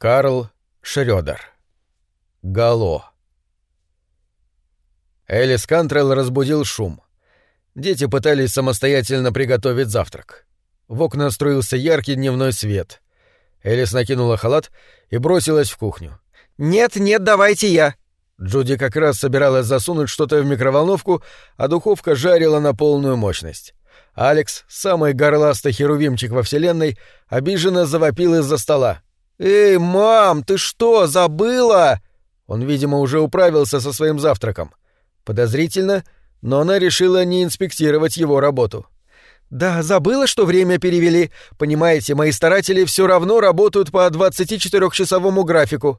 Карл Шрёдер. Гало. Элис Кантрелл разбудил шум. Дети пытались самостоятельно приготовить завтрак. В окна струился яркий дневной свет. Элис накинула халат и бросилась в кухню. «Нет, нет, давайте я!» Джуди как раз собиралась засунуть что-то в микроволновку, а духовка жарила на полную мощность. Алекс, самый горластый херувимчик во вселенной, обиженно завопил из-за стола. «Эй, мам, ты что, забыла?» Он, видимо, уже управился со своим завтраком. Подозрительно, но она решила не инспектировать его работу. «Да, забыла, что время перевели. Понимаете, мои старатели все равно работают по 24-часовому графику».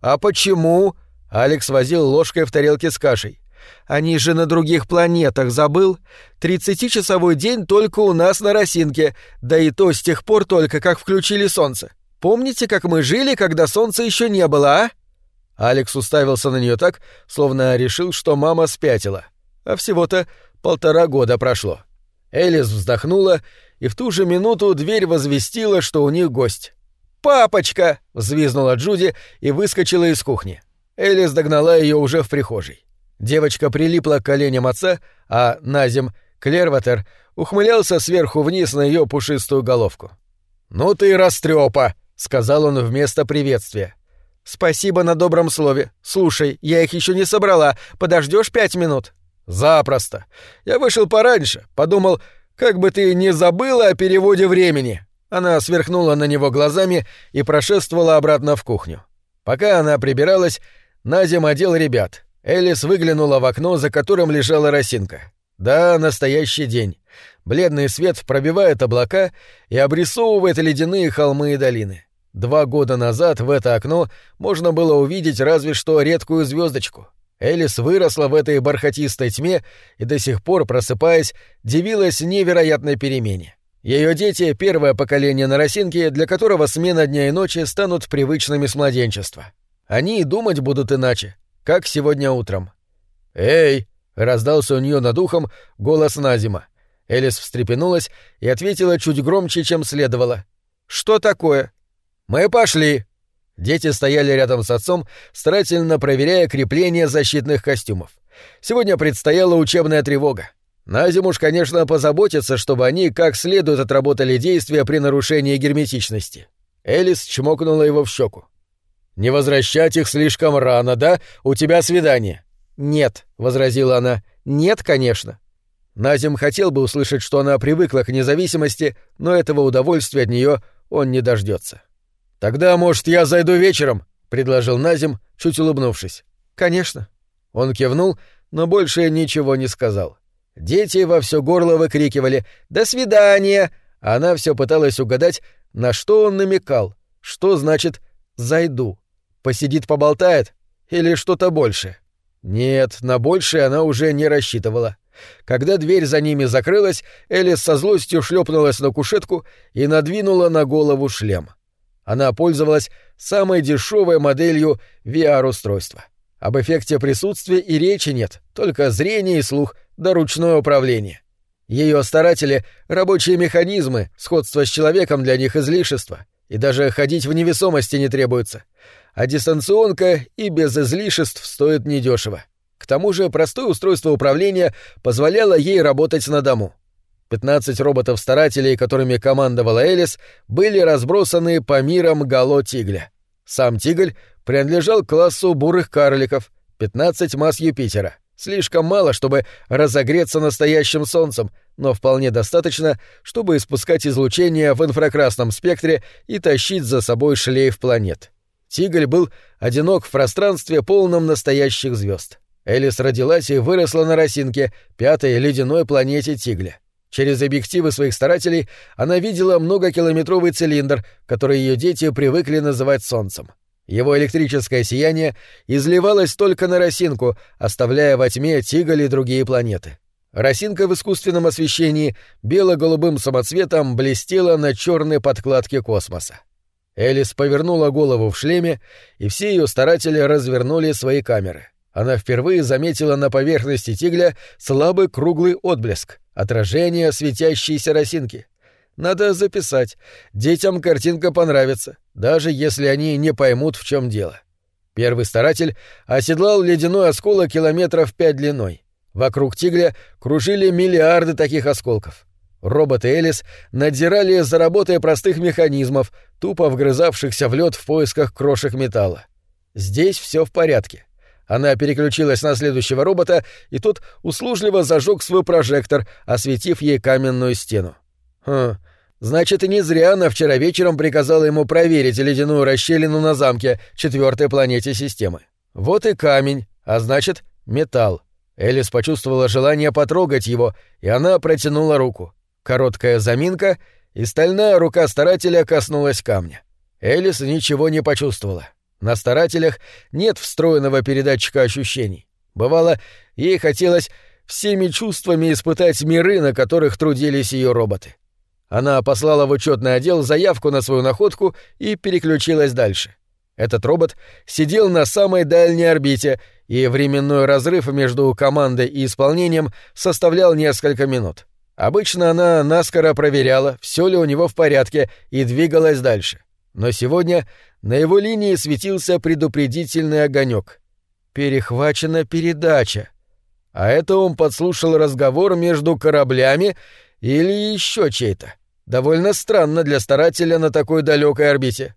«А почему?» — Алекс возил ложкой в тарелке с кашей. Они же на других планетах, забыл? Тридцатичасовой день только у нас на Росинке, да и то с тех пор только, как включили солнце. Помните, как мы жили, когда солнца еще не было, а?» Алекс уставился на нее так, словно решил, что мама спятила. А всего-то полтора года прошло. Элис вздохнула, и в ту же минуту дверь возвестила, что у них гость. «Папочка!» — взвизнула Джуди и выскочила из кухни. Элис догнала ее уже в прихожей. Девочка прилипла к коленям отца, а Назим Клерватер ухмылялся сверху вниз на ее пушистую головку. «Ну ты растрепа!» — сказал он вместо приветствия. «Спасибо на добром слове. Слушай, я их еще не собрала. Подождешь пять минут?» «Запросто. Я вышел пораньше. Подумал, как бы ты не забыла о переводе времени». Она сверхнула на него глазами и прошествовала обратно в кухню. Пока она прибиралась, Назим одел ребят — Элис выглянула в окно, за которым лежала росинка. Да, настоящий день. Бледный свет пробивает облака и обрисовывает ледяные холмы и долины. Два года назад в это окно можно было увидеть разве что редкую звездочку. Элис выросла в этой бархатистой тьме и до сих пор, просыпаясь, дивилась невероятной перемене. Ее дети — первое поколение на росинке, для которого смена дня и ночи станут привычными с младенчества. Они и думать будут иначе, как сегодня утром. «Эй!» — раздался у нее над ухом голос Назима. Элис встрепенулась и ответила чуть громче, чем следовало. «Что такое?» «Мы пошли!» Дети стояли рядом с отцом, старательно проверяя крепление защитных костюмов. Сегодня предстояла учебная тревога. Назим уж, конечно, позаботится, чтобы они как следует отработали действия при нарушении герметичности. Элис чмокнула его в щеку. «Не возвращать их слишком рано, да? У тебя свидание». «Нет», — возразила она. «Нет, конечно». Назим хотел бы услышать, что она привыкла к независимости, но этого удовольствия от нее он не дождется. «Тогда, может, я зайду вечером?» — предложил Назим, чуть улыбнувшись. «Конечно». Он кивнул, но больше ничего не сказал. Дети во все горло выкрикивали «До свидания!» Она все пыталась угадать, на что он намекал, что значит «зайду». Посидит, поболтает? Или что-то больше? Нет, на большее она уже не рассчитывала. Когда дверь за ними закрылась, Элис со злостью шлепнулась на кушетку и надвинула на голову шлем. Она пользовалась самой дешевой моделью VR-устройства. Об эффекте присутствия и речи нет, только зрение и слух да ручное управление. Ее старатели — рабочие механизмы, сходство с человеком для них излишество, и даже ходить в невесомости не требуется — а дистанционка и без излишеств стоит недешево. К тому же простое устройство управления позволяло ей работать на дому. 15 роботов-старателей, которыми командовала Элис, были разбросаны по мирам Гало Тигля. Сам Тигль принадлежал классу бурых карликов, 15 масс Юпитера. Слишком мало, чтобы разогреться настоящим солнцем, но вполне достаточно, чтобы испускать излучение в инфракрасном спектре и тащить за собой шлейф планет. Тигль был одинок в пространстве, полном настоящих звезд. Элис родилась и выросла на Росинке, пятой ледяной планете Тигля. Через объективы своих старателей она видела многокилометровый цилиндр, который ее дети привыкли называть Солнцем. Его электрическое сияние изливалось только на Росинку, оставляя во тьме Тиголь и другие планеты. Росинка в искусственном освещении бело-голубым самоцветом блестела на черной подкладке космоса. Элис повернула голову в шлеме, и все ее старатели развернули свои камеры. Она впервые заметила на поверхности тигля слабый круглый отблеск, отражение светящейся росинки. Надо записать. Детям картинка понравится, даже если они не поймут, в чем дело. Первый старатель оседлал ледяной осколок километров пять длиной. Вокруг тигля кружили миллиарды таких осколков. Роботы Элис надзирали за работой простых механизмов, тупо вгрызавшихся в лед в поисках крошек металла. Здесь все в порядке. Она переключилась на следующего робота, и тот услужливо зажег свой прожектор, осветив ей каменную стену. Хм, значит, и не зря она вчера вечером приказала ему проверить ледяную расщелину на замке, четвертой планете системы. Вот и камень, а значит, металл. Элис почувствовала желание потрогать его, и она протянула руку. Короткая заминка, и стальная рука старателя коснулась камня. Элис ничего не почувствовала. На старателях нет встроенного передатчика ощущений. Бывало, ей хотелось всеми чувствами испытать миры, на которых трудились ее роботы. Она послала в учетный отдел заявку на свою находку и переключилась дальше. Этот робот сидел на самой дальней орбите, и временной разрыв между командой и исполнением составлял несколько минут. Обычно она наскоро проверяла, все ли у него в порядке, и двигалась дальше. Но сегодня на его линии светился предупредительный огонек. Перехвачена передача. А это он подслушал разговор между кораблями или еще чей-то. Довольно странно для старателя на такой далекой орбите.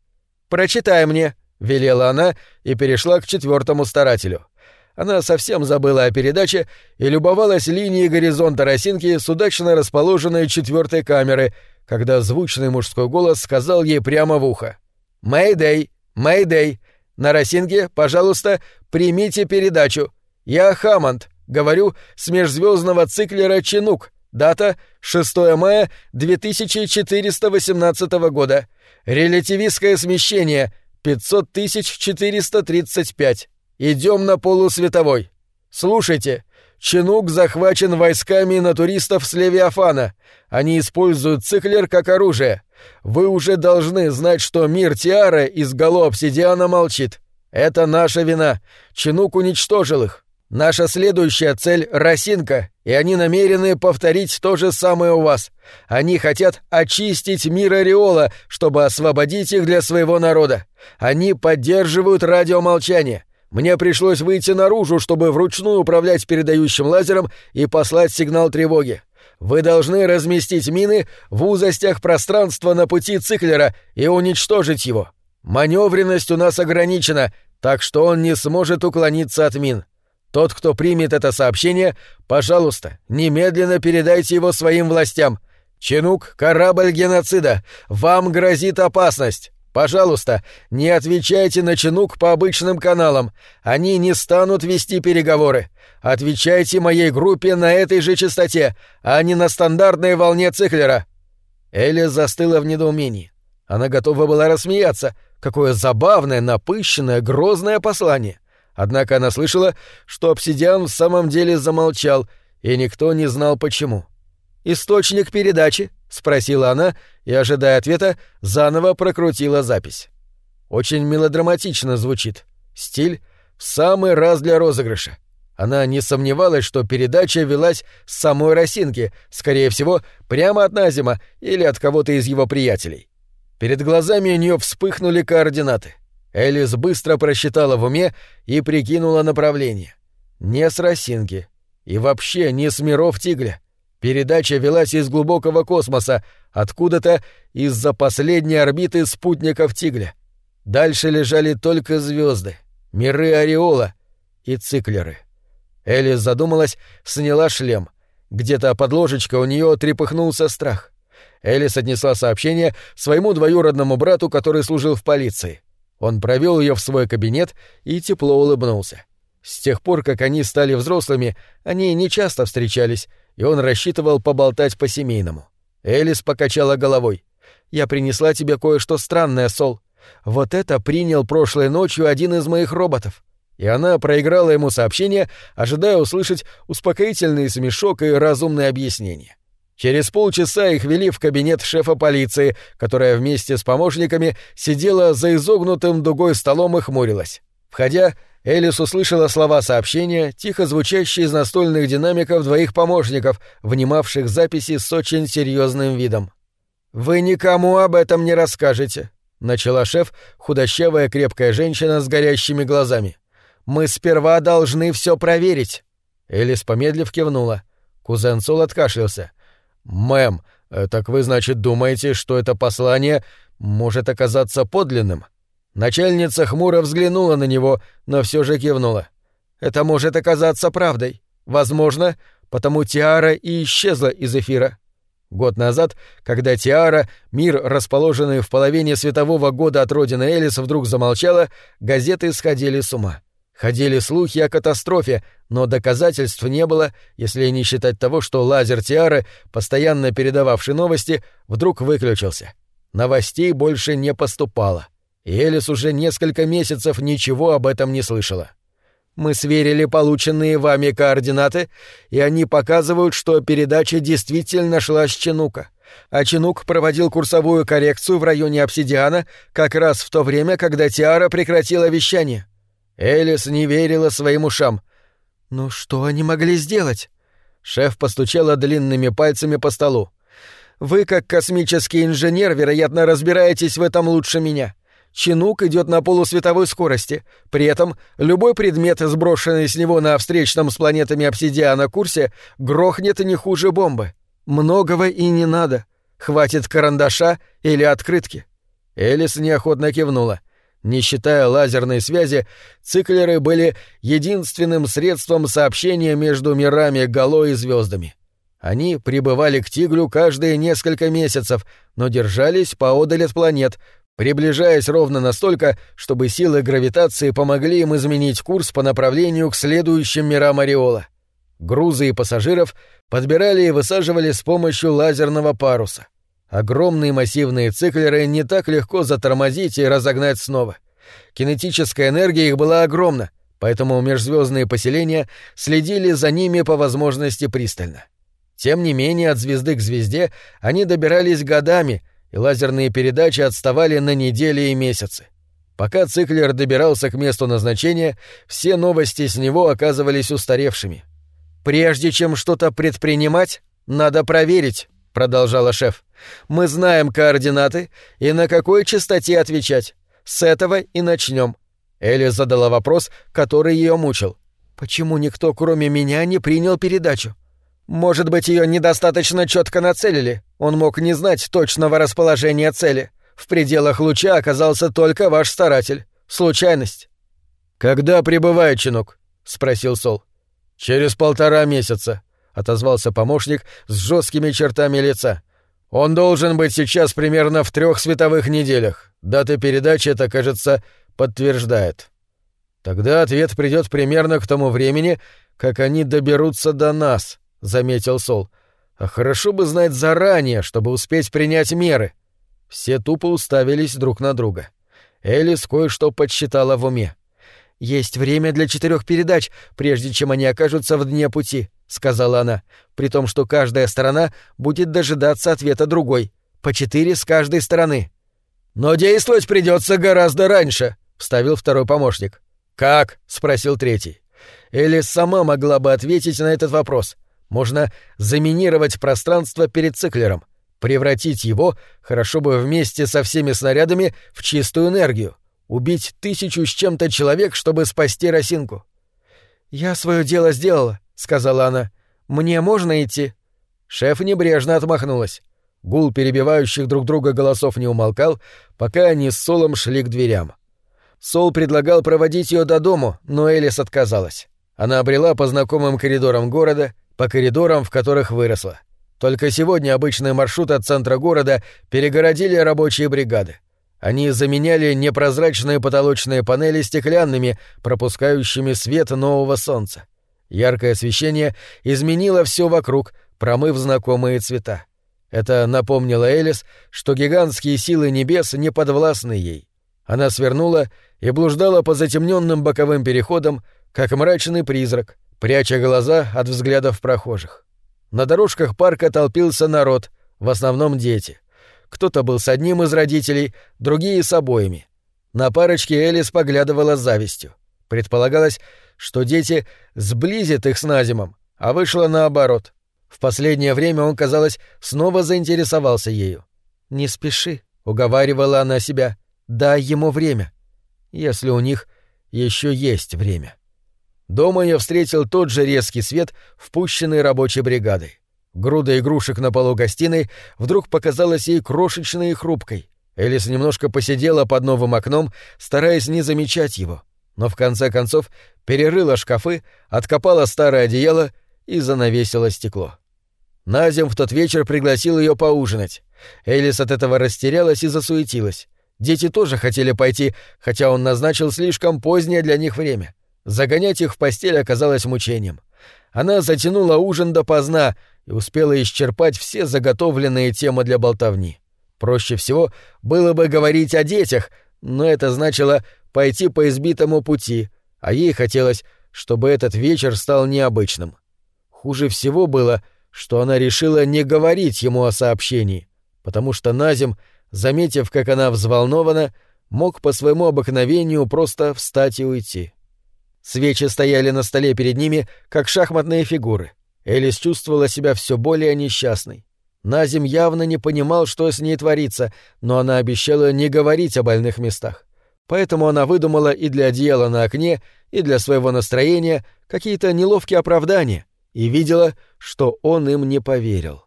«Прочитай мне», — велела она и перешла к четвертому старателю. Она совсем забыла о передаче и любовалась линией горизонта росинки с удачно расположенной четвертой камеры, когда звучный мужской голос сказал ей прямо в ухо. «Мэйдэй! Мэйдэй! На росинке, пожалуйста, примите передачу. Я Хаммонд, говорю с межзвездного циклера Чинук. Дата 6 мая 2418 года. Релятивистское смещение 500 435. Идем на полусветовой. Слушайте, Чинук захвачен войсками натуристов с Левиафана. Они используют циклер как оружие. Вы уже должны знать, что мир Тиара из гало обсидиана молчит. Это наша вина. Чинук уничтожил их. Наша следующая цель — Росинка, и они намерены повторить то же самое у вас. Они хотят очистить мир Ореола, чтобы освободить их для своего народа. Они поддерживают радиомолчание. Мне пришлось выйти наружу, чтобы вручную управлять передающим лазером и послать сигнал тревоги. Вы должны разместить мины в узостях пространства на пути циклера и уничтожить его. Маневренность у нас ограничена, так что он не сможет уклониться от мин. Тот, кто примет это сообщение, пожалуйста, немедленно передайте его своим властям. Чинук — корабль геноцида. Вам грозит опасность. Пожалуйста, не отвечайте на Чинук по обычным каналам. Они не станут вести переговоры. Отвечайте моей группе на этой же частоте, а не на стандартной волне Циклера. Эля застыла в недоумении. Она готова была рассмеяться. Какое забавное, напыщенное, грозное послание. Однако она слышала, что обсидиан в самом деле замолчал, и никто не знал почему. «Источник передачи?» — спросила она и, ожидая ответа, заново прокрутила запись. Очень мелодраматично звучит. Стиль в самый раз для розыгрыша. Она не сомневалась, что передача велась с самой Росинки, скорее всего, прямо от Назима или от кого-то из его приятелей. Перед глазами у нее вспыхнули координаты. Элис быстро просчитала в уме и прикинула направление. Не с Росинки. И вообще не с миров Тигля. Передача велась из глубокого космоса, откуда-то из-за последней орбиты спутников Тигля. Дальше лежали только звезды, миры Ореола и циклеры. Элис задумалась, сняла шлем. Где-то под ложечкой у нее трепыхнулся страх. Элис отнесла сообщение своему двоюродному брату, который служил в полиции. Он провел ее в свой кабинет и тепло улыбнулся. С тех пор, как они стали взрослыми, они не часто встречались, и он рассчитывал поболтать по-семейному. Элис покачала головой. «Я принесла тебе кое-что странное, Сол. Вот это принял прошлой ночью один из моих роботов». И она проиграла ему сообщение, ожидая услышать успокоительный смешок и разумное объяснение. Через полчаса их вели в кабинет шефа полиции, которая вместе с помощниками сидела за изогнутым дугой столом и хмурилась. Входя, Элис услышала слова сообщения, тихо звучащие из настольных динамиков двоих помощников, внимавших записи с очень серьезным видом. «Вы никому об этом не расскажете», — начала шеф, худощавая крепкая женщина с горящими глазами. «Мы сперва должны все проверить». Элис помедлив кивнула. Кузен Сол откашлялся. «Мэм, э, так вы, значит, думаете, что это послание может оказаться подлинным?» Начальница хмуро взглянула на него, но все же кивнула. «Это может оказаться правдой. Возможно, потому Тиара и исчезла из эфира. Год назад, когда Тиара, мир, расположенный в половине светового года от родины Элис, вдруг замолчала, газеты сходили с ума. Ходили слухи о катастрофе, но доказательств не было, если не считать того, что лазер Тиары, постоянно передававший новости, вдруг выключился. Новостей больше не поступало. Элис уже несколько месяцев ничего об этом не слышала. Мы сверили полученные вами координаты, и они показывают, что передача действительно шла с Чинука. А Чинук проводил курсовую коррекцию в районе обсидиана как раз в то время, когда Тиара прекратила вещание. Элис не верила своим ушам. «Ну что они могли сделать?» Шеф постучала длинными пальцами по столу. «Вы, как космический инженер, вероятно, разбираетесь в этом лучше меня. Чинук идет на полусветовой скорости. При этом любой предмет, сброшенный с него на встречном с планетами обсидиана курсе, грохнет не хуже бомбы. Многого и не надо. Хватит карандаша или открытки. Элис неохотно кивнула. Не считая лазерной связи, циклеры были единственным средством сообщения между мирами Гало и звездами. Они прибывали к Тиглю каждые несколько месяцев, но держались поодаль от планет, приближаясь ровно настолько, чтобы силы гравитации помогли им изменить курс по направлению к следующим мирам Ореола. Грузы и пассажиров подбирали и высаживали с помощью лазерного паруса. Огромные массивные циклеры не так легко затормозить и разогнать снова. Кинетическая энергия их была огромна, поэтому межзвездные поселения следили за ними по возможности пристально. Тем не менее, от звезды к звезде они добирались годами, и лазерные передачи отставали на недели и месяцы. Пока циклер добирался к месту назначения, все новости с него оказывались устаревшими. «Прежде чем что-то предпринимать, надо проверить», — продолжала шеф. «Мы знаем координаты и на какой частоте отвечать. С этого и начнем». Элли задала вопрос, который ее мучил. «Почему никто, кроме меня, не принял передачу?» Может быть, ее недостаточно четко нацелили. Он мог не знать точного расположения цели. В пределах луча оказался только ваш старатель. Случайность. Когда прибывает чинок? спросил Сол. Через полтора месяца, отозвался помощник с жесткими чертами лица. Он должен быть сейчас примерно в трех световых неделях. Дата передачи это, кажется, подтверждает. Тогда ответ придет примерно к тому времени, как они доберутся до нас, — заметил Сол. «А хорошо бы знать заранее, чтобы успеть принять меры». Все тупо уставились друг на друга. Элис кое-что подсчитала в уме. «Есть время для четырех передач, прежде чем они окажутся в дне пути», — сказала она, при том, что каждая сторона будет дожидаться ответа другой. По четыре с каждой стороны. «Но действовать придется гораздо раньше», — вставил второй помощник. «Как?» — спросил третий. Элис сама могла бы ответить на этот вопрос. Можно заминировать пространство перед циклером, превратить его, хорошо бы вместе со всеми снарядами, в чистую энергию, убить тысячу с чем-то человек, чтобы спасти росинку. «Я свое дело сделала», — сказала она. «Мне можно идти?» Шеф небрежно отмахнулась. Гул перебивающих друг друга голосов не умолкал, пока они с Солом шли к дверям. Сол предлагал проводить ее до дому, но Элис отказалась. Она обрела по знакомым коридорам города, по коридорам, в которых выросла. Только сегодня обычный маршрут от центра города перегородили рабочие бригады. Они заменяли непрозрачные потолочные панели стеклянными, пропускающими свет нового солнца. Яркое освещение изменило все вокруг, промыв знакомые цвета. Это напомнило Элис, что гигантские силы небес не подвластны ей. Она свернула и блуждала по затемненным боковым переходам, как мрачный призрак, пряча глаза от взглядов прохожих. На дорожках парка толпился народ, в основном дети. Кто-то был с одним из родителей, другие с обоими. На парочке Элис поглядывала с завистью. Предполагалось, что дети сблизят их с Назимом, а вышло наоборот. В последнее время он, казалось, снова заинтересовался ею. «Не спеши», — уговаривала она себя. «Дай ему время, если у них еще есть время». Дома я встретил тот же резкий свет, впущенный рабочей бригадой. Груда игрушек на полу гостиной вдруг показалась ей крошечной и хрупкой. Элис немножко посидела под новым окном, стараясь не замечать его, но в конце концов перерыла шкафы, откопала старое одеяло и занавесила стекло. Назим в тот вечер пригласил ее поужинать. Элис от этого растерялась и засуетилась. Дети тоже хотели пойти, хотя он назначил слишком позднее для них время. Загонять их в постель оказалось мучением. Она затянула ужин допоздна и успела исчерпать все заготовленные темы для болтовни. Проще всего было бы говорить о детях, но это значило пойти по избитому пути, а ей хотелось, чтобы этот вечер стал необычным. Хуже всего было, что она решила не говорить ему о сообщении, потому что Назим, заметив, как она взволнована, мог по своему обыкновению просто встать и уйти. Свечи стояли на столе перед ними, как шахматные фигуры. Элис чувствовала себя все более несчастной. Назим явно не понимал, что с ней творится, но она обещала не говорить о больных местах. Поэтому она выдумала и для одеяла на окне, и для своего настроения какие-то неловкие оправдания и видела, что он им не поверил.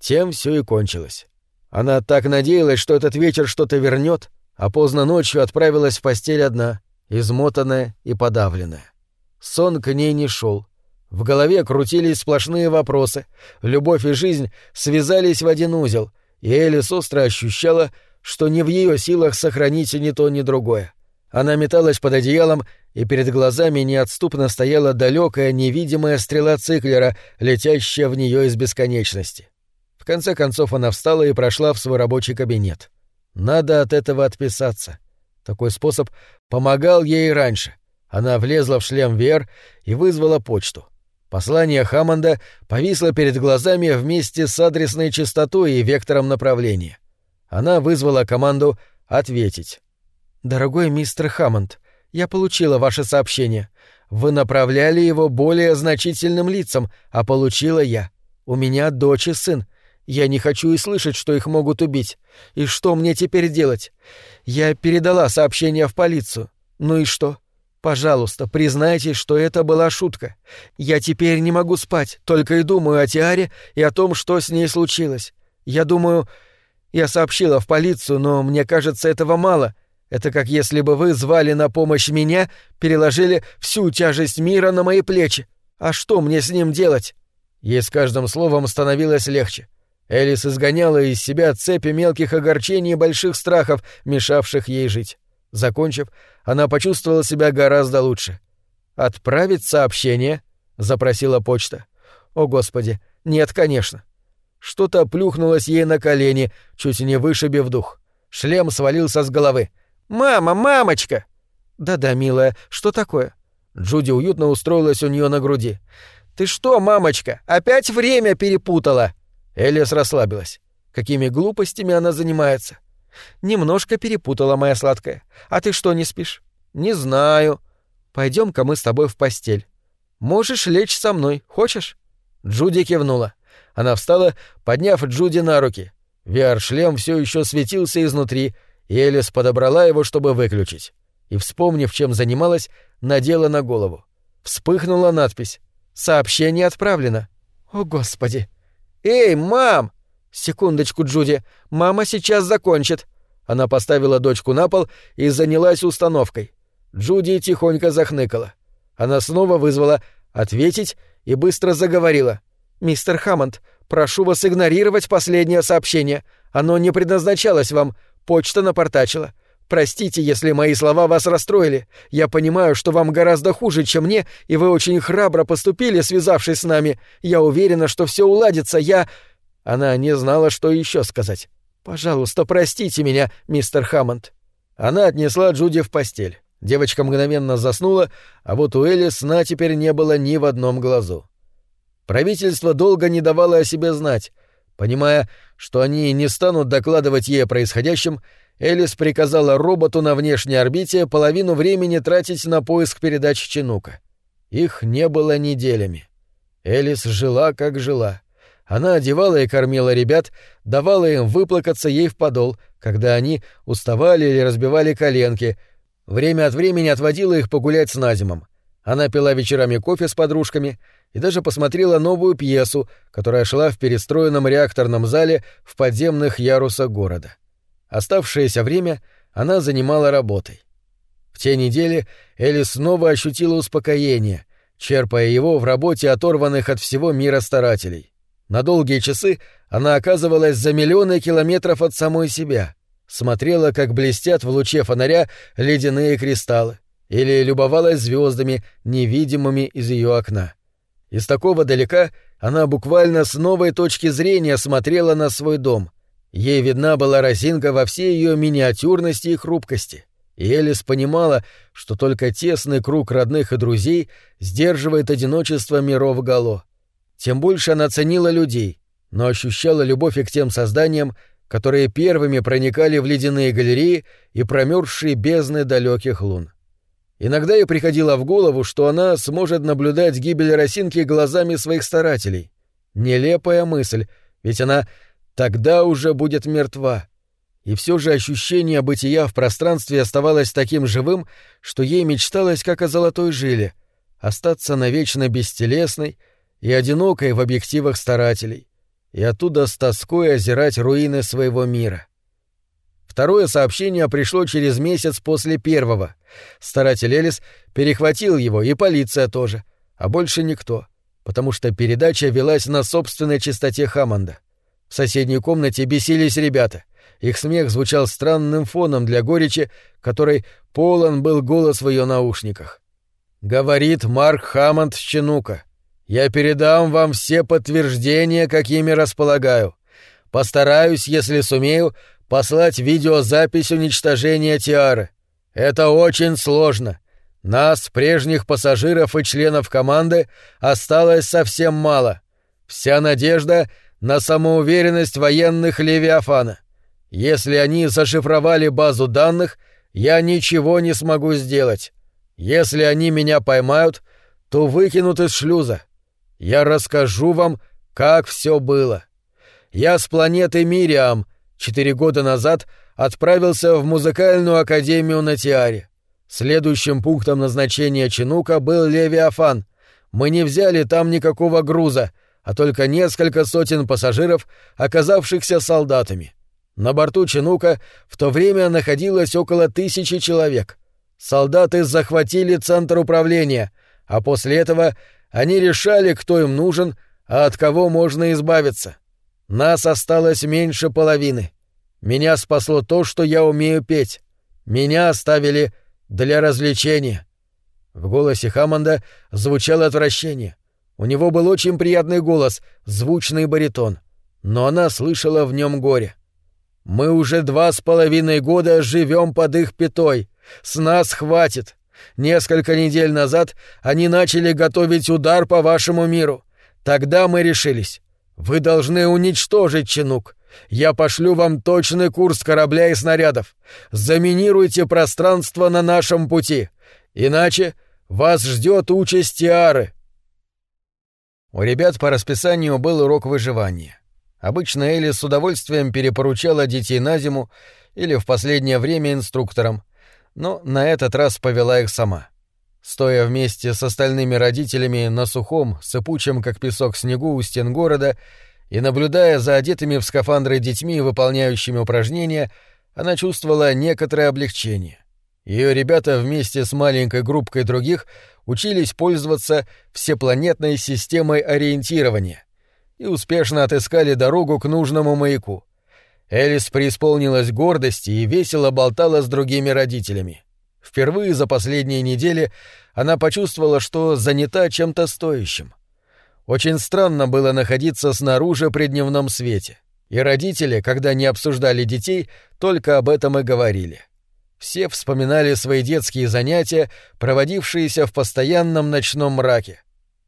Тем все и кончилось. Она так надеялась, что этот вечер что-то вернет, а поздно ночью отправилась в постель одна — измотанная и подавленная. Сон к ней не шел. В голове крутились сплошные вопросы. Любовь и жизнь связались в один узел, и Элис остро ощущала, что не в ее силах сохранить ни то, ни другое. Она металась под одеялом, и перед глазами неотступно стояла далекая невидимая стрела циклера, летящая в нее из бесконечности. В конце концов она встала и прошла в свой рабочий кабинет. Надо от этого отписаться. Такой способ помогал ей раньше. Она влезла в шлем VR и вызвала почту. Послание Хаммонда повисло перед глазами вместе с адресной частотой и вектором направления. Она вызвала команду «Ответить». «Дорогой мистер Хаммонд, я получила ваше сообщение. Вы направляли его более значительным лицам, а получила я. У меня дочь и сын. Я не хочу и слышать, что их могут убить. И что мне теперь делать? Я передала сообщение в полицию. Ну и что? Пожалуйста, признайте, что это была шутка. Я теперь не могу спать, только и думаю о Тиаре и о том, что с ней случилось. Я думаю... Я сообщила в полицию, но мне кажется, этого мало. Это как если бы вы звали на помощь меня, переложили всю тяжесть мира на мои плечи. А что мне с ним делать? Ей с каждым словом становилось легче. Элис изгоняла из себя цепи мелких огорчений и больших страхов, мешавших ей жить. Закончив, она почувствовала себя гораздо лучше. «Отправить сообщение?» — запросила почта. «О, Господи! Нет, конечно!» Что-то плюхнулось ей на колени, чуть не вышибив дух. Шлем свалился с головы. «Мама, мамочка!» «Да-да, милая, что такое?» Джуди уютно устроилась у нее на груди. «Ты что, мамочка, опять время перепутала?» Элиас расслабилась. Какими глупостями она занимается? Немножко перепутала, моя сладкая. А ты что, не спишь? Не знаю. Пойдем-ка мы с тобой в постель. Можешь лечь со мной, хочешь? Джуди кивнула. Она встала, подняв Джуди на руки. VR-шлем все еще светился изнутри, и Элис подобрала его, чтобы выключить. И, вспомнив, чем занималась, надела на голову. Вспыхнула надпись. «Сообщение отправлено». «О, Господи!» «Эй, мам!» «Секундочку, Джуди. Мама сейчас закончит». Она поставила дочку на пол и занялась установкой. Джуди тихонько захныкала. Она снова вызвала «ответить» и быстро заговорила. «Мистер Хаммонд, прошу вас игнорировать последнее сообщение. Оно не предназначалось вам. Почта напортачила. Простите, если мои слова вас расстроили. Я понимаю, что вам гораздо хуже, чем мне, и вы очень храбро поступили, связавшись с нами. Я уверена, что все уладится. Я...» Она не знала, что еще сказать. «Пожалуйста, простите меня, мистер Хаммонд». Она отнесла Джуди в постель. Девочка мгновенно заснула, а вот у Элли сна теперь не было ни в одном глазу. Правительство долго не давало о себе знать. Понимая, что они не станут докладывать ей о происходящем, Элис приказала роботу на внешней орбите половину времени тратить на поиск передач Чинука. Их не было неделями. Элис жила, как жила. она одевала и кормила ребят, давала им выплакаться ей в подол, когда они уставали или разбивали коленки, время от времени отводила их погулять с Назимом. Она пила вечерами кофе с подружками и даже посмотрела новую пьесу, которая шла в перестроенном реакторном зале в подземных ярусах города. Оставшееся время она занимала работой. В те недели Элли снова ощутила успокоение, черпая его в работе оторванных от всего мира старателей. На долгие часы она оказывалась за миллионы километров от самой себя, смотрела, как блестят в луче фонаря ледяные кристаллы, или любовалась звездами, невидимыми из ее окна. Из такого далека она буквально с новой точки зрения смотрела на свой дом. Ей видна была росинка во всей ее миниатюрности и хрупкости. И Элис понимала, что только тесный круг родных и друзей сдерживает одиночество миров Гало. Тем больше она ценила людей, но ощущала любовь и к тем созданиям, которые первыми проникали в ледяные галереи и промерзшие бездны далеких лун. Иногда ей приходило в голову, что она сможет наблюдать гибель росинки глазами своих старателей. Нелепая мысль, ведь она тогда уже будет мертва. И все же ощущение бытия в пространстве оставалось таким живым, что ей мечталось, как о золотой жиле, остаться навечно бестелесной и одинокой в объективах старателей, и оттуда с тоской озирать руины своего мира. Второе сообщение пришло через месяц после первого. Старатель Элис перехватил его, и полиция тоже, а больше никто, потому что передача велась на собственной частоте Хаммонда. В соседней комнате бесились ребята — их смех звучал странным фоном для горечи, которой полон был голос в ее наушниках. «Говорит Марк Хаммонд Щенука. Я передам вам все подтверждения, какими располагаю. Постараюсь, если сумею, послать видеозапись уничтожения Тиары. Это очень сложно. Нас, прежних пассажиров и членов команды, осталось совсем мало. Вся надежда на самоуверенность военных Левиафана. Если они зашифровали базу данных, я ничего не смогу сделать. Если они меня поймают, то выкинут из шлюза. Я расскажу вам, как все было. Я с планеты Мириам четыре года назад отправился в музыкальную академию на Тиаре. Следующим пунктом назначения Чинука был Левиафан. Мы не взяли там никакого груза, а только несколько сотен пассажиров, оказавшихся солдатами. На борту Чинука в то время находилось около тысячи человек. Солдаты захватили центр управления, а после этого они решали, кто им нужен, а от кого можно избавиться. Нас осталось меньше половины. Меня спасло то, что я умею петь. Меня оставили для развлечения. В голосе Хаммонда звучало отвращение. У него был очень приятный голос, звучный баритон, но она слышала в нем горе. Мы уже два с половиной года живем под их пятой. С нас хватит. Несколько недель назад они начали готовить удар по вашему миру. Тогда мы решились. Вы должны уничтожить Чинук. Я пошлю вам точный курс корабля и снарядов. Заминируйте пространство на нашем пути. Иначе вас ждет участь Тиары. У ребят по расписанию был урок выживания. Обычно Элли с удовольствием перепоручала детей на зиму или в последнее время инструкторам, но на этот раз повела их сама. Стоя вместе с остальными родителями на сухом, сыпучем как песок снегу у стен города и наблюдая за одетыми в скафандры детьми, выполняющими упражнения, она чувствовала некоторое облегчение. Ее ребята вместе с маленькой группкой других учились пользоваться всепланетной системой ориентирования — и успешно отыскали дорогу к нужному маяку. Элис преисполнилась гордости и весело болтала с другими родителями. Впервые за последние недели она почувствовала, что занята чем-то стоящим. Очень странно было находиться снаружи при дневном свете, и родители, когда не обсуждали детей, только об этом и говорили. Все вспоминали свои детские занятия, проводившиеся в постоянном ночном мраке,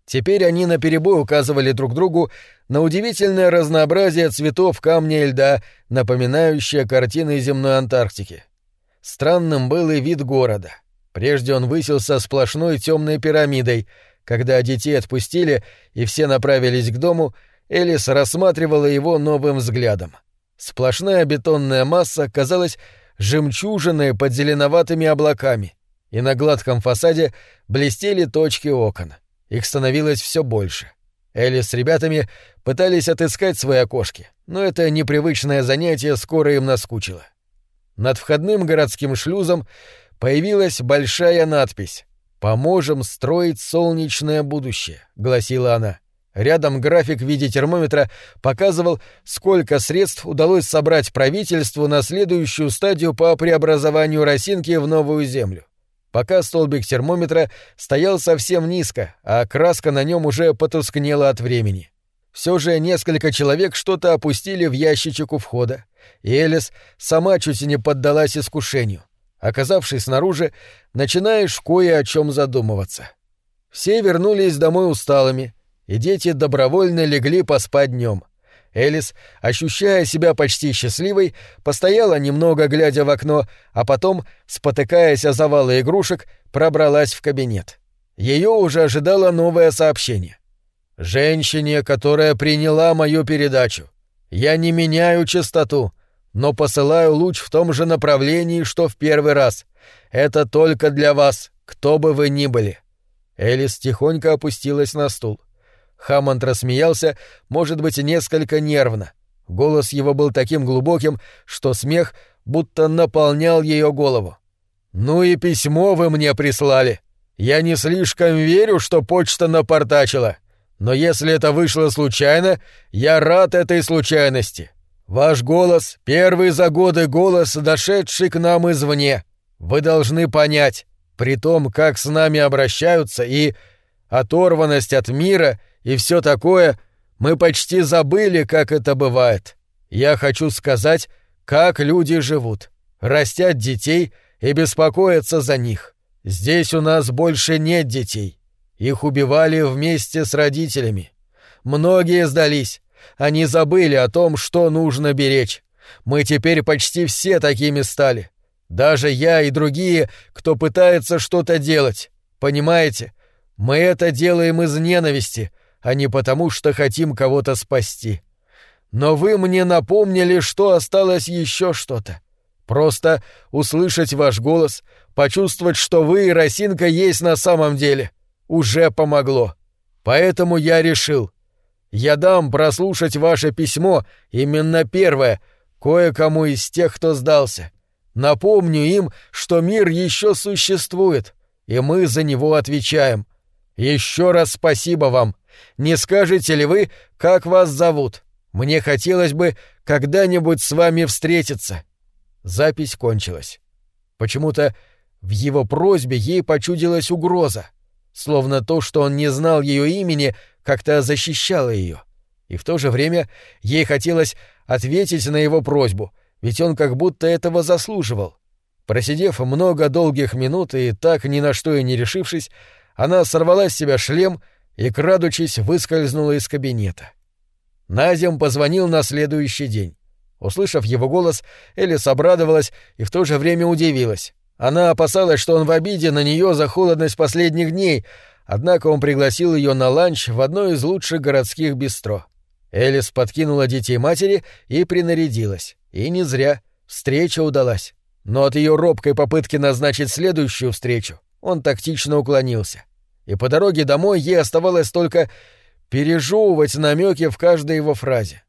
Теперь они наперебой указывали друг другу на удивительное разнообразие цветов камня и льда, напоминающее картины земной Антарктики. Странным был и вид города. Прежде он высился сплошной темной пирамидой. Когда детей отпустили и все направились к дому, Элис рассматривала его новым взглядом. Сплошная бетонная масса казалась жемчужиной под зеленоватыми облаками, и на гладком фасаде блестели точки окон. Их становилось все больше. Элис с ребятами пытались отыскать свои окошки, но это непривычное занятие скоро им наскучило. Над входным городским шлюзом появилась большая надпись «Поможем строить солнечное будущее», — гласила она. Рядом график в виде термометра показывал, сколько средств удалось собрать правительству на следующую стадию по преобразованию росинки в новую землю. Пока столбик термометра стоял совсем низко, а краска на нем уже потускнела от времени. Все же несколько человек что-то опустили в ящичек у входа, и Элис сама чуть не поддалась искушению. Оказавшись снаружи, начинаешь кое о чем задумываться. Все вернулись домой усталыми, и дети добровольно легли поспать днем. Элис, ощущая себя почти счастливой, постояла немного, глядя в окно, а потом, спотыкаясь о завалы игрушек, пробралась в кабинет. Ее уже ожидало новое сообщение. «Женщине, которая приняла мою передачу. Я не меняю частоту, но посылаю луч в том же направлении, что в первый раз. Это только для вас, кто бы вы ни были». Элис тихонько опустилась на стул. Хаммонд рассмеялся, может быть, несколько нервно. Голос его был таким глубоким, что смех будто наполнял ее голову. «Ну и письмо вы мне прислали. Я не слишком верю, что почта напортачила. Но если это вышло случайно, я рад этой случайности. Ваш голос — первый за годы голос, дошедший к нам извне. Вы должны понять, при том, как с нами обращаются и оторванность от мира — и все такое, мы почти забыли, как это бывает. Я хочу сказать, как люди живут, растят детей и беспокоятся за них. Здесь у нас больше нет детей. Их убивали вместе с родителями. Многие сдались. Они забыли о том, что нужно беречь. Мы теперь почти все такими стали. Даже я и другие, кто пытается что-то делать. Понимаете? Мы это делаем из ненависти, а не потому, что хотим кого-то спасти. Но вы мне напомнили, что осталось еще что-то. Просто услышать ваш голос, почувствовать, что вы и Росинка есть на самом деле, уже помогло. Поэтому я решил. Я дам прослушать ваше письмо, именно первое, кое-кому из тех, кто сдался. Напомню им, что мир еще существует, и мы за него отвечаем. Еще раз спасибо вам. Не скажете ли вы, как вас зовут? Мне хотелось бы когда-нибудь с вами встретиться». Запись кончилась. Почему-то в его просьбе ей почудилась угроза, словно то, что он не знал ее имени, как-то защищало ее. И в то же время ей хотелось ответить на его просьбу, ведь он как будто этого заслуживал. Просидев много долгих минут и так ни на что и не решившись, она сорвала с себя шлем — и, крадучись, выскользнула из кабинета. Назем позвонил на следующий день. Услышав его голос, Элис обрадовалась и в то же время удивилась. Она опасалась, что он в обиде на нее за холодность последних дней, однако он пригласил ее на ланч в одно из лучших городских бистро. Элис подкинула детей матери и принарядилась. И не зря. Встреча удалась. Но от ее робкой попытки назначить следующую встречу он тактично уклонился и по дороге домой ей оставалось только пережевывать намеки в каждой его фразе.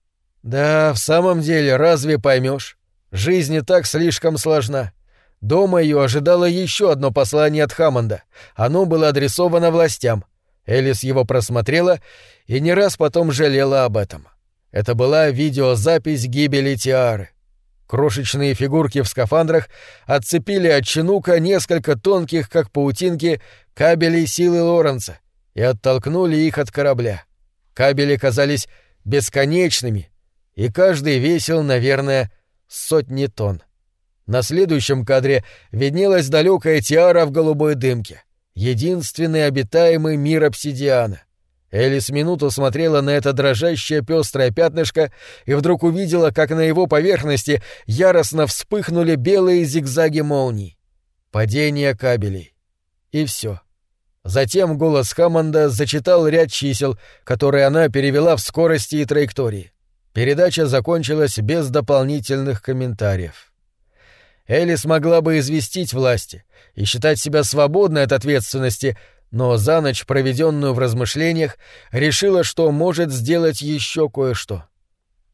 Да, в самом деле, разве поймешь? Жизнь не так слишком сложна. Дома ее ожидало еще одно послание от Хаммонда. Оно было адресовано властям. Элис его просмотрела и не раз потом жалела об этом. Это была видеозапись гибели Тиары. Крошечные фигурки в скафандрах отцепили от чинука несколько тонких, как паутинки, кабелей силы Лоренца и оттолкнули их от корабля. Кабели казались бесконечными, и каждый весил, наверное, сотни тонн. На следующем кадре виднелась далекая тиара в голубой дымке, единственный обитаемый мир обсидиана. Элис минуту смотрела на это дрожащее пестрое пятнышко и вдруг увидела, как на его поверхности яростно вспыхнули белые зигзаги молний. Падение кабелей. И все. Затем голос Хаммонда зачитал ряд чисел, которые она перевела в скорости и траектории. Передача закончилась без дополнительных комментариев. Элли смогла бы известить власти и считать себя свободной от ответственности, но за ночь, проведенную в размышлениях, решила, что может сделать еще кое-что.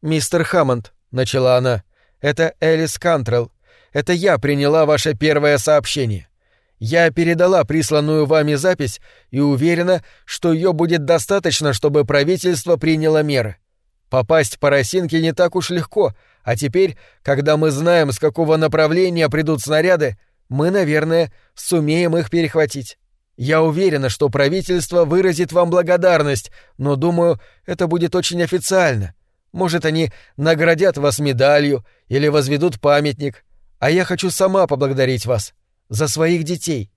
«Мистер Хаммонд», — начала она, — «это Элис Кантрелл. Это я приняла ваше первое сообщение. Я передала присланную вами запись и уверена, что ее будет достаточно, чтобы правительство приняло меры. Попасть по Росинке не так уж легко, а теперь, когда мы знаем, с какого направления придут снаряды, мы, наверное, сумеем их перехватить. Я уверена, что правительство выразит вам благодарность, но думаю, это будет очень официально. Может, они наградят вас медалью или возведут памятник, а я хочу сама поблагодарить вас за своих детей.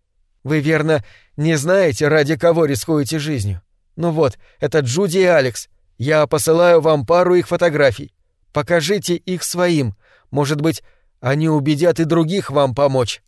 Вы, верно, не знаете, ради кого рискуете жизнью. Ну вот, это Джуди и Алекс. Я посылаю вам пару их фотографий. Покажите их своим. Может быть, они убедят и других вам помочь.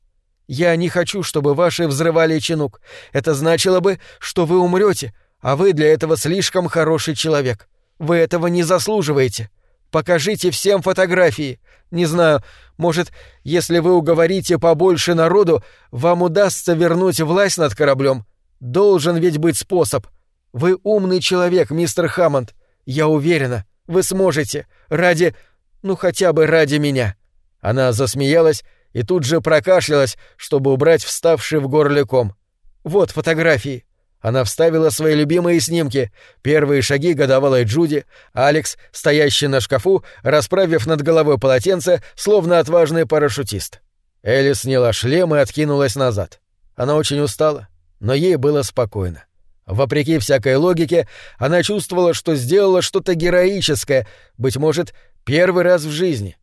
Я не хочу, чтобы ваши взрывали чинук. Это значило бы, что вы умрете, а вы для этого слишком хороший человек. Вы этого не заслуживаете. Покажите всем фотографии. Не знаю, может, если вы уговорите побольше народу, вам удастся вернуть власть над кораблем. Должен ведь быть способ. Вы умный человек, мистер Хаммонд. Я уверена, вы сможете. Ради... ну хотя бы ради меня». Она засмеялась и тут же прокашлялась, чтобы убрать вставший в горле ком. «Вот фотографии. Она вставила свои любимые снимки. Первые шаги годовалой Джуди, Алекс, стоящий на шкафу, расправив над головой полотенце, словно отважный парашютист. Элли сняла шлем и откинулась назад. Она очень устала, но ей было спокойно. Вопреки всякой логике, она чувствовала, что сделала что-то героическое, быть может, первый раз в жизни.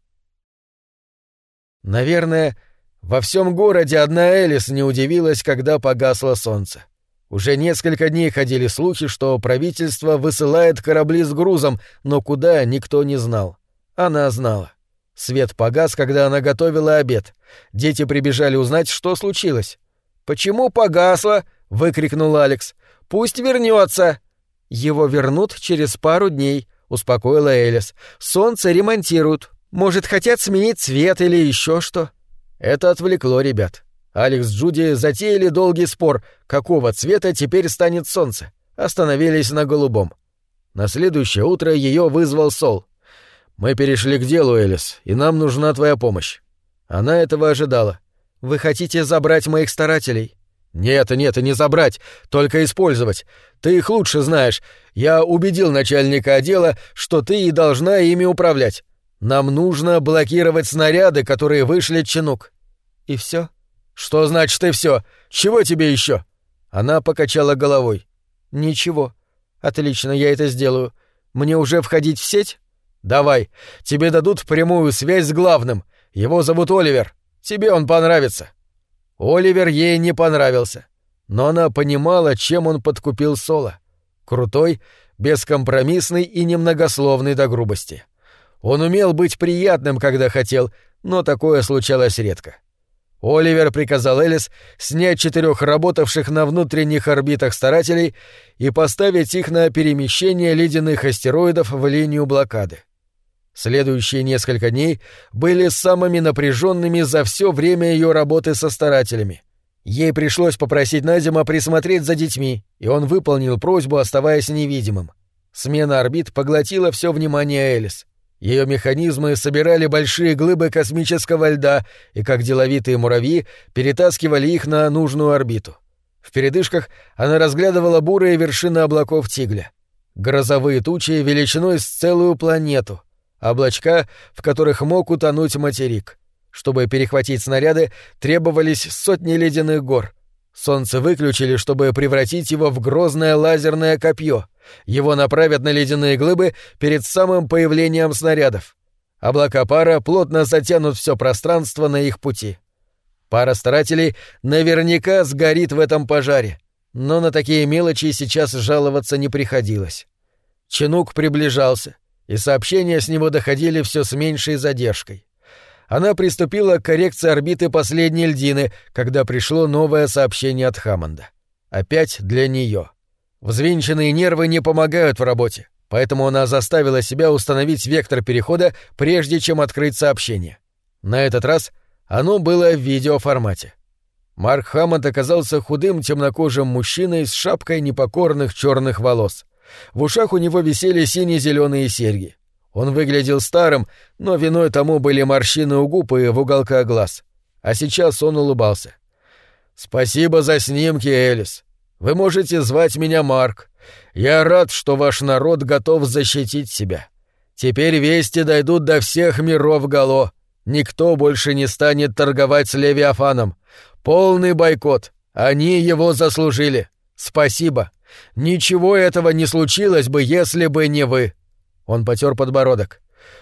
Наверное, во всем городе одна Элис не удивилась, когда погасло солнце. Уже несколько дней ходили слухи, что правительство высылает корабли с грузом, но куда никто не знал. Она знала. Свет погас, когда она готовила обед. Дети прибежали узнать, что случилось. «Почему погасло?» — выкрикнул Алекс. «Пусть вернется!» «Его вернут через пару дней», — успокоила Элис. «Солнце ремонтируют. Может, хотят сменить цвет или еще что?» Это отвлекло ребят. Алекс с Джуди затеяли долгий спор, какого цвета теперь станет солнце. Остановились на голубом. На следующее утро ее вызвал Сол. «Мы перешли к делу, Элис, и нам нужна твоя помощь». Она этого ожидала. «Вы хотите забрать моих старателей?» «Нет, нет, и не забрать, только использовать. Ты их лучше знаешь. Я убедил начальника отдела, что ты и должна ими управлять. Нам нужно блокировать снаряды, которые вышли Чинук». «И все? «Что значит и все? Чего тебе еще? Она покачала головой. «Ничего. Отлично, я это сделаю. Мне уже входить в сеть?» «Давай. Тебе дадут прямую связь с главным. Его зовут Оливер. Тебе он понравится». Оливер ей не понравился. Но она понимала, чем он подкупил Соло. Крутой, бескомпромиссный и немногословный до грубости. Он умел быть приятным, когда хотел, но такое случалось редко. Оливер приказал Элис снять четырех работавших на внутренних орбитах старателей и поставить их на перемещение ледяных астероидов в линию блокады. Следующие несколько дней были самыми напряженными за все время ее работы со старателями. Ей пришлось попросить Надима присмотреть за детьми, и он выполнил просьбу, оставаясь невидимым. Смена орбит поглотила все внимание Элис. Ее механизмы собирали большие глыбы космического льда и, как деловитые муравьи, перетаскивали их на нужную орбиту. В передышках она разглядывала бурые вершины облаков Тигля. Грозовые тучи величиной с целую планету. Облачка, в которых мог утонуть материк. Чтобы перехватить снаряды, требовались сотни ледяных гор. Солнце выключили, чтобы превратить его в грозное лазерное копье — его направят на ледяные глыбы перед самым появлением снарядов. Облака пара плотно затянут все пространство на их пути. Пара старателей наверняка сгорит в этом пожаре, но на такие мелочи сейчас жаловаться не приходилось. Чинук приближался, и сообщения с него доходили все с меньшей задержкой. Она приступила к коррекции орбиты последней льдины, когда пришло новое сообщение от Хаммонда. Опять для нее. Взвинченные нервы не помогают в работе, поэтому она заставила себя установить вектор перехода, прежде чем открыть сообщение. На этот раз оно было в видеоформате. Марк Хаммонд оказался худым темнокожим мужчиной с шапкой непокорных черных волос. В ушах у него висели сине-зеленые серьги. Он выглядел старым, но виной тому были морщины у губ и в уголках глаз. А сейчас он улыбался. «Спасибо за снимки, Элис. Вы можете звать меня Марк. Я рад, что ваш народ готов защитить себя. Теперь вести дойдут до всех миров Гало. Никто больше не станет торговать с Левиафаном. Полный бойкот. Они его заслужили. Спасибо. Ничего этого не случилось бы, если бы не вы. Он потер подбородок.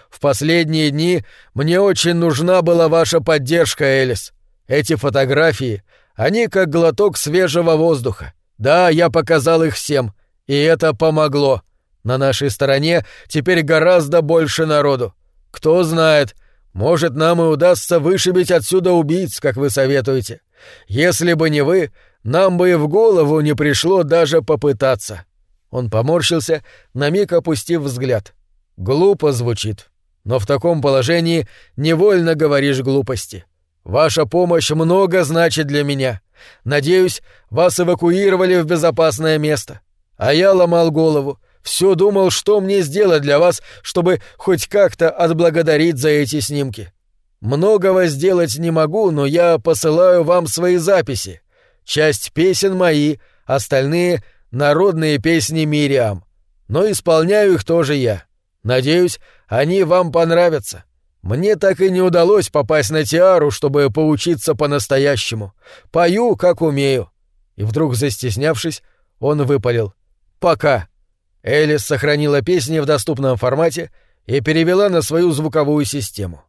В последние дни мне очень нужна была ваша поддержка, Элис. Эти фотографии, они как глоток свежего воздуха. Да, я показал их всем, и это помогло. На нашей стороне теперь гораздо больше народу. Кто знает, может, нам и удастся вышибить отсюда убийц, как вы советуете. Если бы не вы, нам бы и в голову не пришло даже попытаться». Он поморщился, на миг опустив взгляд. «Глупо звучит. Но в таком положении невольно говоришь глупости. Ваша помощь много значит для меня. Надеюсь, вас эвакуировали в безопасное место. А я ломал голову, все думал, что мне сделать для вас, чтобы хоть как-то отблагодарить за эти снимки. Многого сделать не могу, но я посылаю вам свои записи. Часть песен мои, остальные — народные песни Мириам. Но исполняю их тоже я. Надеюсь, они вам понравятся. Мне так и не удалось попасть на тиару, чтобы поучиться по-настоящему. Пою, как умею. И вдруг, застеснявшись, он выпалил. «Пока». Элис сохранила песни в доступном формате и перевела на свою звуковую систему.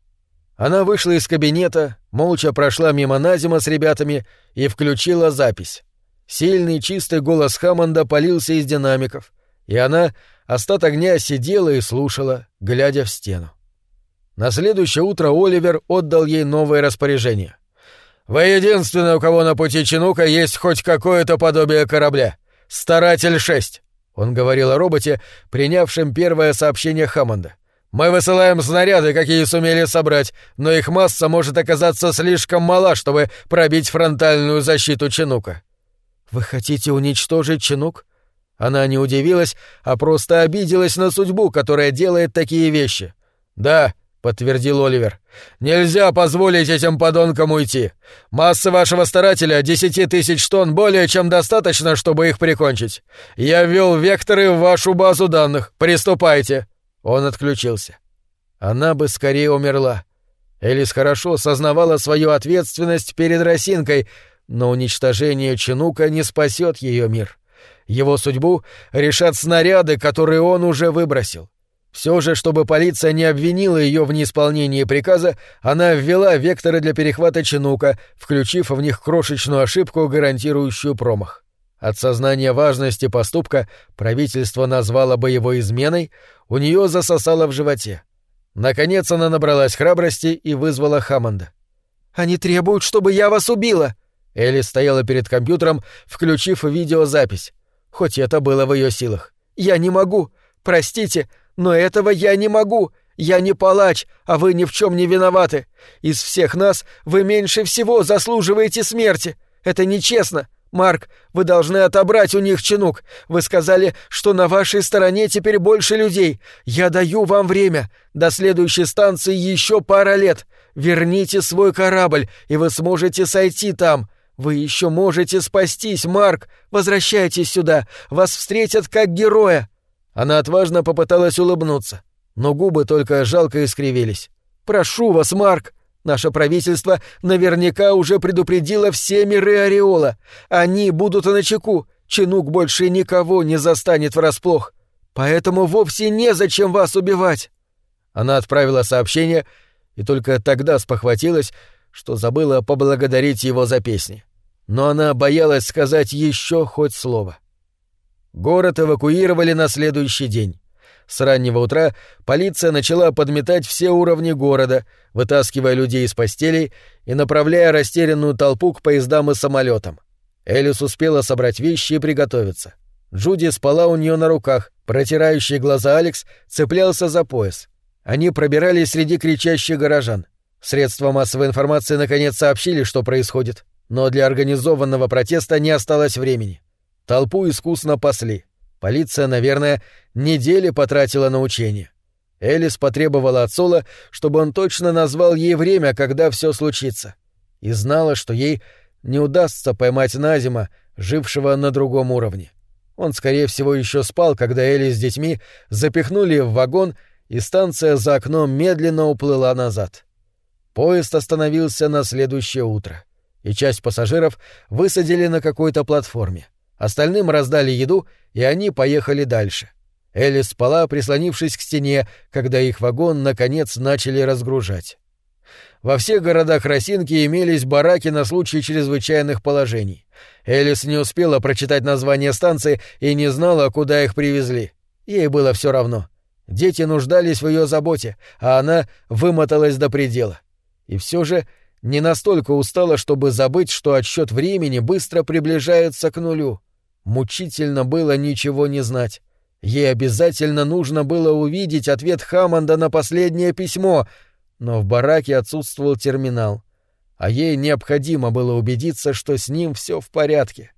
Она вышла из кабинета, молча прошла мимо Назима с ребятами и включила запись. Сильный чистый голос Хаммонда полился из динамиков, и она остаток дня сидела и слушала, глядя в стену. На следующее утро Оливер отдал ей новое распоряжение. «Вы единственный, у кого на пути Чинука есть хоть какое-то подобие корабля. Старатель-6. Он говорил о роботе, принявшем первое сообщение Хаммонда. «Мы высылаем снаряды, какие сумели собрать, но их масса может оказаться слишком мала, чтобы пробить фронтальную защиту Чинука». «Вы хотите уничтожить Чинук?» Она не удивилась, а просто обиделась на судьбу, которая делает такие вещи. «Да», подтвердил Оливер. «Нельзя позволить этим подонкам уйти. Масса вашего старателя — десяти тысяч тонн более чем достаточно, чтобы их прикончить. Я ввел векторы в вашу базу данных. Приступайте». Он отключился. Она бы скорее умерла. Элис хорошо сознавала свою ответственность перед Росинкой, но уничтожение Чинука не спасет ее мир. Его судьбу решат снаряды, которые он уже выбросил. Все же, чтобы полиция не обвинила ее в неисполнении приказа, она ввела векторы для перехвата Чинука, включив в них крошечную ошибку, гарантирующую промах. От сознания важности поступка правительство назвало бы его изменой, у нее засосало в животе. Наконец она набралась храбрости и вызвала Хаммонда. «Они требуют, чтобы я вас убила!» Элли стояла перед компьютером, включив видеозапись. Хоть это было в ее силах. «Я не могу! Простите, но этого я не могу. Я не палач, а вы ни в чем не виноваты. Из всех нас вы меньше всего заслуживаете смерти. Это нечестно. Марк, вы должны отобрать у них чинук. Вы сказали, что на вашей стороне теперь больше людей. Я даю вам время. До следующей станции еще пара лет. Верните свой корабль, и вы сможете сойти там. Вы еще можете спастись, Марк. Возвращайтесь сюда. Вас встретят как героя. Она отважно попыталась улыбнуться, но губы только жалко искривились. «Прошу вас, Марк!» Наше правительство наверняка уже предупредило все миры Ореола. Они будут на чеку. Чинук больше никого не застанет врасплох. Поэтому вовсе незачем вас убивать. Она отправила сообщение и только тогда спохватилась, что забыла поблагодарить его за песни. Но она боялась сказать еще хоть слово. Город эвакуировали на следующий день. С раннего утра полиция начала подметать все уровни города, вытаскивая людей из постелей и направляя растерянную толпу к поездам и самолетам. Элис успела собрать вещи и приготовиться. Джуди спала у нее на руках, протирающий глаза Алекс цеплялся за пояс. Они пробирались среди кричащих горожан. Средства массовой информации наконец сообщили, что происходит, но для организованного протеста не осталось времени. Толпу искусно пасли. Полиция, наверное, недели потратила на учение. Элис потребовала от Сола, чтобы он точно назвал ей время, когда все случится. И знала, что ей не удастся поймать Назима, жившего на другом уровне. Он, скорее всего, еще спал, когда Элли с детьми запихнули в вагон, и станция за окном медленно уплыла назад. Поезд остановился на следующее утро, и часть пассажиров высадили на какой-то платформе. Остальным раздали еду, и они поехали дальше. Элли спала, прислонившись к стене, когда их вагон, наконец, начали разгружать. Во всех городах Росинки имелись бараки на случай чрезвычайных положений. Элис не успела прочитать название станции и не знала, куда их привезли. Ей было все равно. Дети нуждались в ее заботе, а она вымоталась до предела. И все же не настолько устала, чтобы забыть, что отсчет времени быстро приближается к нулю. Мучительно было ничего не знать. Ей обязательно нужно было увидеть ответ Хаммонда на последнее письмо, но в бараке отсутствовал терминал, а ей необходимо было убедиться, что с ним все в порядке.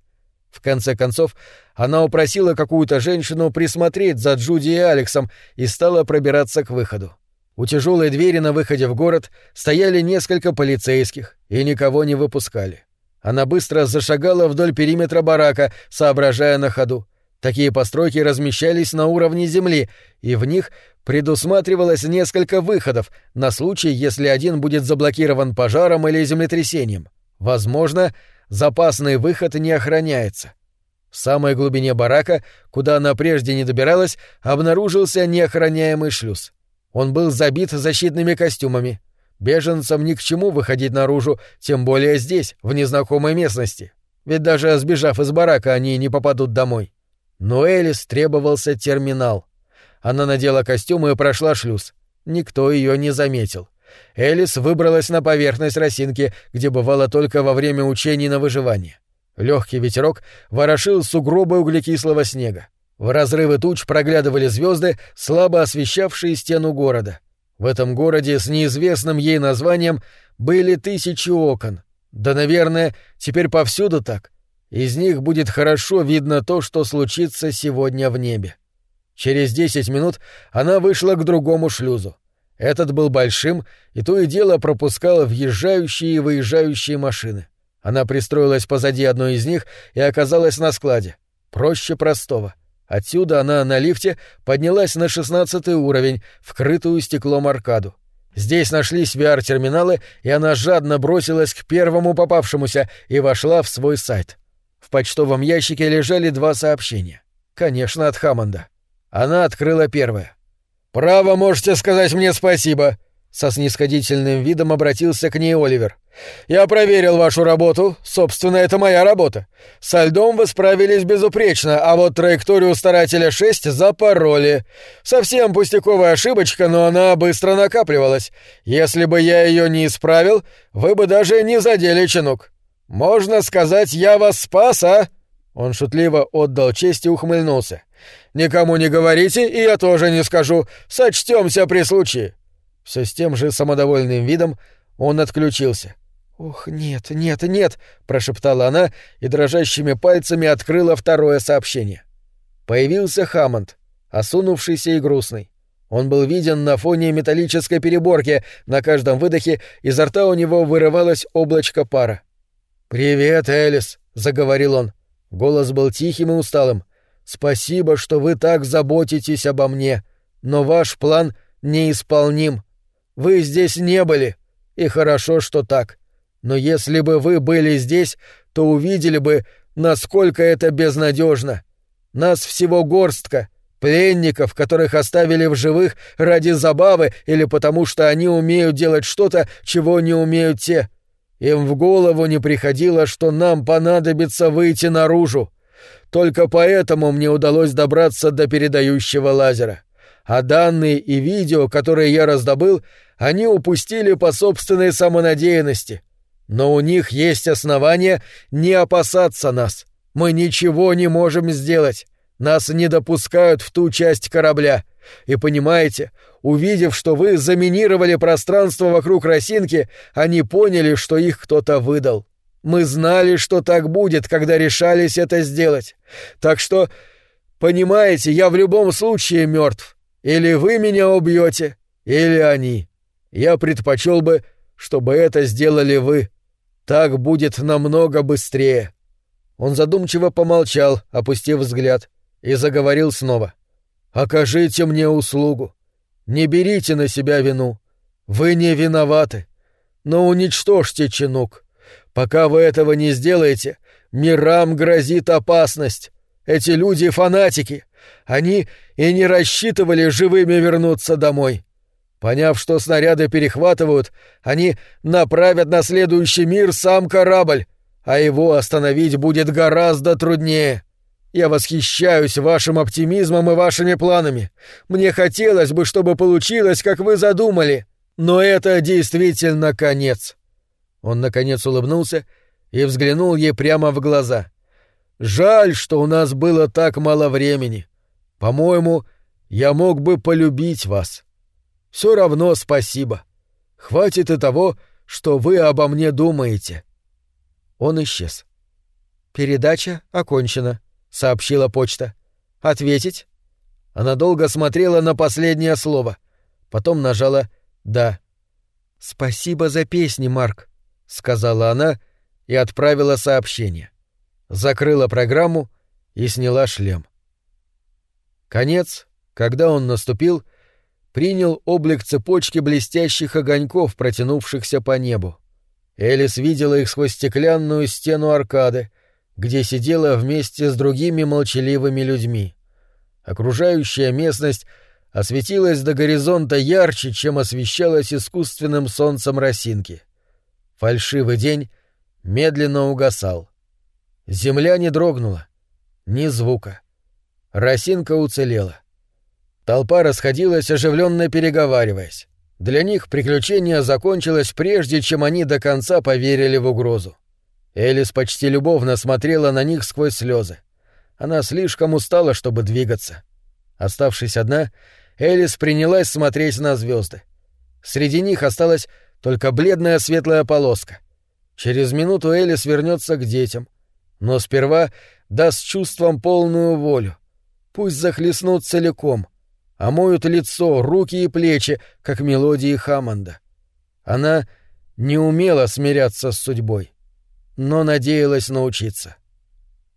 В конце концов, она упросила какую-то женщину присмотреть за Джуди и Алексом и стала пробираться к выходу. У тяжелой двери на выходе в город стояли несколько полицейских и никого не выпускали. Она быстро зашагала вдоль периметра барака, соображая на ходу. Такие постройки размещались на уровне земли, и в них предусматривалось несколько выходов на случай, если один будет заблокирован пожаром или землетрясением. Возможно, запасный выход не охраняется. В самой глубине барака, куда она прежде не добиралась, обнаружился неохраняемый шлюз. Он был забит защитными костюмами. Беженцам ни к чему выходить наружу, тем более здесь, в незнакомой местности. Ведь даже сбежав из барака, они не попадут домой. Но Элис требовался терминал. Она надела костюм и прошла шлюз. Никто ее не заметил. Элис выбралась на поверхность росинки, где бывала только во время учений на выживание. Легкий ветерок ворошил сугробы углекислого снега. В разрывы туч проглядывали звезды, слабо освещавшие стену города. В этом городе с неизвестным ей названием были тысячи окон. Да, наверное, теперь повсюду так. Из них будет хорошо видно то, что случится сегодня в небе. Через десять минут она вышла к другому шлюзу. Этот был большим, и то и дело пропускало въезжающие и выезжающие машины. Она пристроилась позади одной из них и оказалась на складе. Проще простого. Отсюда она на лифте поднялась на шестнадцатый уровень, вкрытую стеклом аркаду. Здесь нашлись VR-терминалы, и она жадно бросилась к первому попавшемуся и вошла в свой сайт. В почтовом ящике лежали два сообщения. Конечно, от Хаммонда. Она открыла первое. «Право можете сказать мне спасибо», — со снисходительным видом обратился к ней Оливер. «Я проверил вашу работу. Собственно, это моя работа. Со льдом вы справились безупречно, а вот траекторию старателя 6 запороли. Совсем пустяковая ошибочка, но она быстро накапливалась. Если бы я ее не исправил, вы бы даже не задели чинук. «Можно сказать, я вас спас, а?» Он шутливо отдал честь и ухмыльнулся. «Никому не говорите, и я тоже не скажу. Сочтемся при случае». Все с тем же самодовольным видом он отключился. «Ох, нет, нет, нет!» — прошептала она и дрожащими пальцами открыла второе сообщение. Появился Хаммонд, осунувшийся и грустный. Он был виден на фоне металлической переборки, на каждом выдохе изо рта у него вырывалось облачко пара. «Привет, Элис», — заговорил он. Голос был тихим и усталым. «Спасибо, что вы так заботитесь обо мне, но ваш план неисполним. Вы здесь не были, и хорошо, что так. Но если бы вы были здесь, то увидели бы, насколько это безнадежно. Нас всего горстка, пленников, которых оставили в живых ради забавы или потому что они умеют делать что-то, чего не умеют те». Им в голову не приходило, что нам понадобится выйти наружу. Только поэтому мне удалось добраться до передающего лазера. А данные и видео, которые я раздобыл, они упустили по собственной самонадеянности. Но у них есть основания не опасаться нас. Мы ничего не можем сделать. Нас не допускают в ту часть корабля. И понимаете, увидев, что вы заминировали пространство вокруг Росинки, они поняли, что их кто-то выдал. Мы знали, что так будет, когда решались это сделать. Так что, понимаете, я в любом случае мертв. Или вы меня убьете, или они. Я предпочел бы, чтобы это сделали вы. Так будет намного быстрее. Он задумчиво помолчал, опустив взгляд, и заговорил снова. «Окажите мне услугу. Не берите на себя вину. Вы не виноваты. Но уничтожьте чинук. Пока вы этого не сделаете, мирам грозит опасность. Эти люди — фанатики. Они и не рассчитывали живыми вернуться домой. Поняв, что снаряды перехватывают, они направят на следующий мир сам корабль, а его остановить будет гораздо труднее. Я восхищаюсь вашим оптимизмом и вашими планами. Мне хотелось бы, чтобы получилось, как вы задумали, но это действительно конец. Он наконец улыбнулся и взглянул ей прямо в глаза. Жаль, что у нас было так мало времени. По-моему, я мог бы полюбить вас. Все равно спасибо. Хватит и того, что вы обо мне думаете. Он исчез. Передача окончена, сообщила почта. Ответить? Она долго смотрела на последнее слово, потом нажала «да». «Спасибо за песни, Марк», — сказала она и отправила сообщение. Закрыла программу и сняла шлем. Конец, когда он наступил, принял облик цепочки блестящих огоньков, протянувшихся по небу. Элис видела их сквозь стеклянную стену аркады, где сидела вместе с другими молчаливыми людьми. Окружающая местность осветилась до горизонта ярче, чем освещалась искусственным солнцем росинки. Фальшивый день медленно угасал. Земля не дрогнула. Ни звука. Росинка уцелела. Толпа расходилась, оживленно переговариваясь. Для них приключение закончилось прежде, чем они до конца поверили в угрозу. Элис почти любовно смотрела на них сквозь слезы. Она слишком устала, чтобы двигаться. Оставшись одна, Элис принялась смотреть на звезды. Среди них осталась только бледная светлая полоска. Через минуту Элис вернется к детям, но сперва даст чувствам полную волю. Пусть захлестнут целиком — омоют лицо, руки и плечи, как мелодии Хаммонда. Она не умела смиряться с судьбой, но надеялась научиться.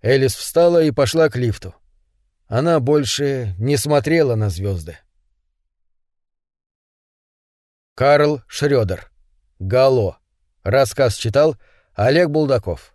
Элис встала и пошла к лифту. Она больше не смотрела на звезды. Карл Шрёдер. Гало. Рассказ читал Олег Булдаков.